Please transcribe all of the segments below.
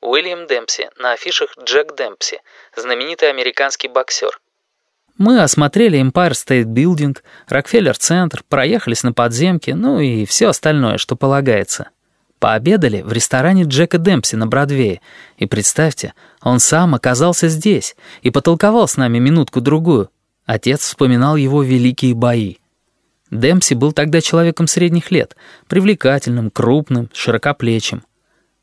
Уильям Демпси, на афишах Джек Демпси, знаменитый американский боксер. Мы осмотрели Empire State Building, Рокфеллер-центр, проехались на подземке, ну и все остальное, что полагается. Пообедали в ресторане Джека Демпси на Бродвее, и представьте, он сам оказался здесь и потолковал с нами минутку-другую. Отец вспоминал его великие бои. Демпси был тогда человеком средних лет, привлекательным, крупным, широкоплечим.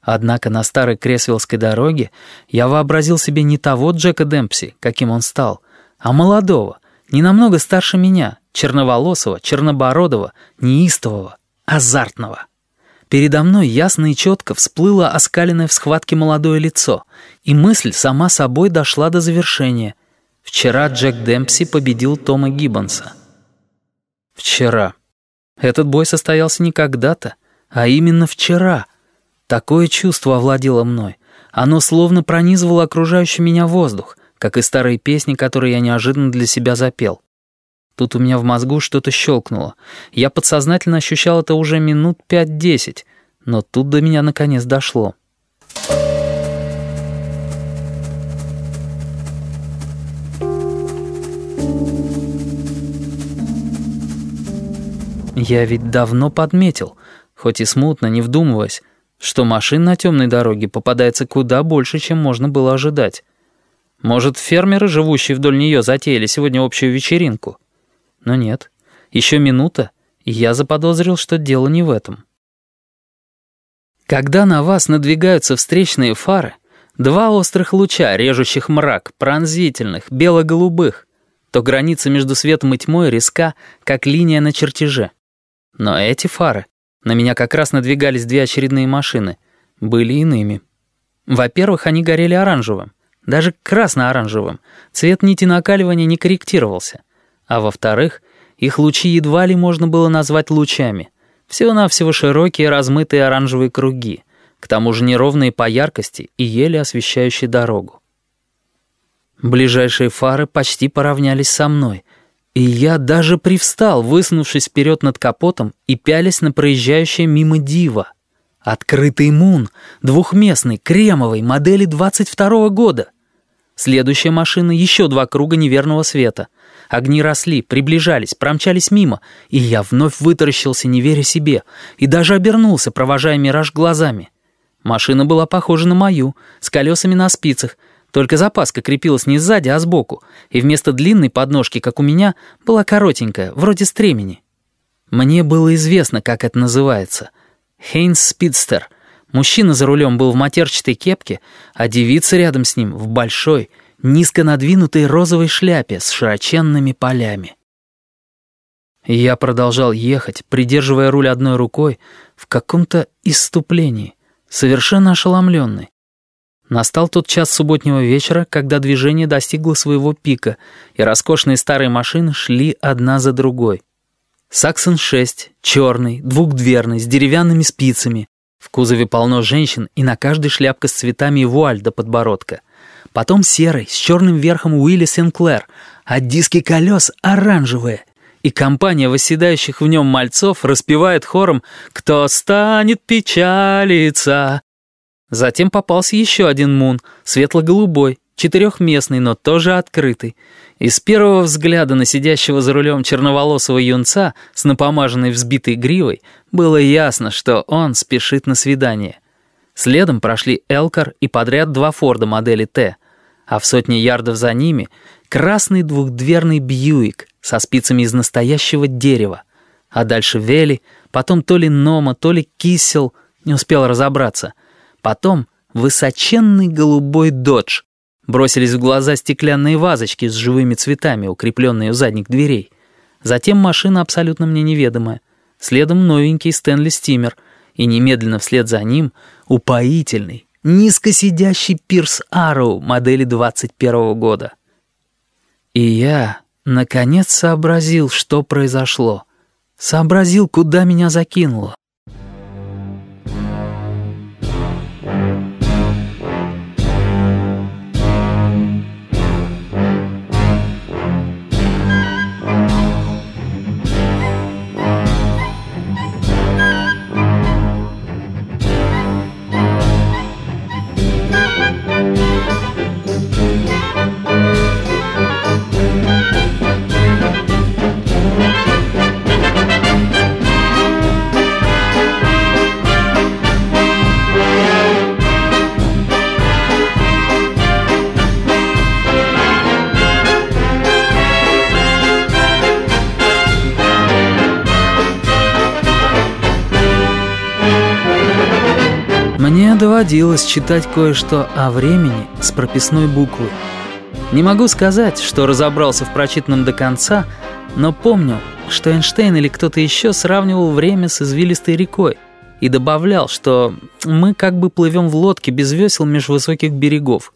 Однако на старой Кресвиллской дороге я вообразил себе не того Джека Демпси, каким он стал, а молодого, не намного старше меня, черноволосого, чернобородого, неистового, азартного. Передо мной ясно и четко всплыло оскаленное в схватке молодое лицо, и мысль сама собой дошла до завершения. Вчера Джек Демпси победил Тома Гиббонса. Вчера. Этот бой состоялся не когда-то, а именно вчера — Такое чувство овладело мной. Оно словно пронизывало окружающий меня воздух, как и старые песни, которые я неожиданно для себя запел. Тут у меня в мозгу что-то щелкнуло. Я подсознательно ощущал это уже минут пять-десять, но тут до меня наконец дошло. Я ведь давно подметил, хоть и смутно, не вдумываясь, что машин на темной дороге попадается куда больше, чем можно было ожидать. Может, фермеры, живущие вдоль нее, затеяли сегодня общую вечеринку? Но нет. Еще минута, и я заподозрил, что дело не в этом. Когда на вас надвигаются встречные фары, два острых луча, режущих мрак, пронзительных, бело-голубых, то граница между светом и тьмой резка, как линия на чертеже. Но эти фары на меня как раз надвигались две очередные машины. Были иными. Во-первых, они горели оранжевым. Даже красно-оранжевым. Цвет нити накаливания не корректировался. А во-вторых, их лучи едва ли можно было назвать лучами. Всего-навсего широкие размытые оранжевые круги. К тому же неровные по яркости и еле освещающие дорогу. Ближайшие фары почти поравнялись со мной — и я даже привстал, высунувшись вперед над капотом и пялясь на проезжающее мимо дива. Открытый мун, двухместный, кремовый, модели 22 -го года. Следующая машина — еще два круга неверного света. Огни росли, приближались, промчались мимо, и я вновь вытаращился, не веря себе, и даже обернулся, провожая мираж глазами. Машина была похожа на мою, с колесами на спицах — только запаска крепилась не сзади, а сбоку, и вместо длинной подножки, как у меня, была коротенькая, вроде стремени. Мне было известно, как это называется. Хейнс Спидстер. Мужчина за рулем был в матерчатой кепке, а девица рядом с ним в большой, низко надвинутой розовой шляпе с широченными полями. Я продолжал ехать, придерживая руль одной рукой, в каком-то иступлении, совершенно ошеломленный. Настал тот час субботнего вечера, когда движение достигло своего пика, и роскошные старые машины шли одна за другой. Саксон-6, черный, двухдверный, с деревянными спицами. В кузове полно женщин, и на каждой шляпка с цветами и вуаль до подбородка. Потом серый, с черным верхом Уилли Сенклер, а диски колес оранжевые. И компания восседающих в нем мальцов распевает хором «Кто станет печалиться?» Затем попался еще один мун, светло-голубой, четырехместный, но тоже открытый. И с первого взгляда на сидящего за рулем черноволосого юнца с напомаженной взбитой гривой было ясно, что он спешит на свидание. Следом прошли Элкар и подряд два Форда модели Т, а в сотне ярдов за ними красный двухдверный Бьюик со спицами из настоящего дерева, а дальше Вели, потом то ли Нома, то ли Кисел, не успел разобраться — Потом высоченный голубой додж. Бросились в глаза стеклянные вазочки с живыми цветами, укрепленные у задних дверей. Затем машина абсолютно мне неведомая. Следом новенький Стэнли Стимер. И немедленно вслед за ним упоительный, низкосидящий Пирс Арроу модели 21 -го года. И я, наконец, сообразил, что произошло. Сообразил, куда меня закинуло. Доводилось читать кое-что о времени с прописной буквы. Не могу сказать, что разобрался в прочитанном до конца, но помню, что Эйнштейн или кто-то еще сравнивал время с извилистой рекой и добавлял, что мы как бы плывем в лодке без весел меж высоких берегов,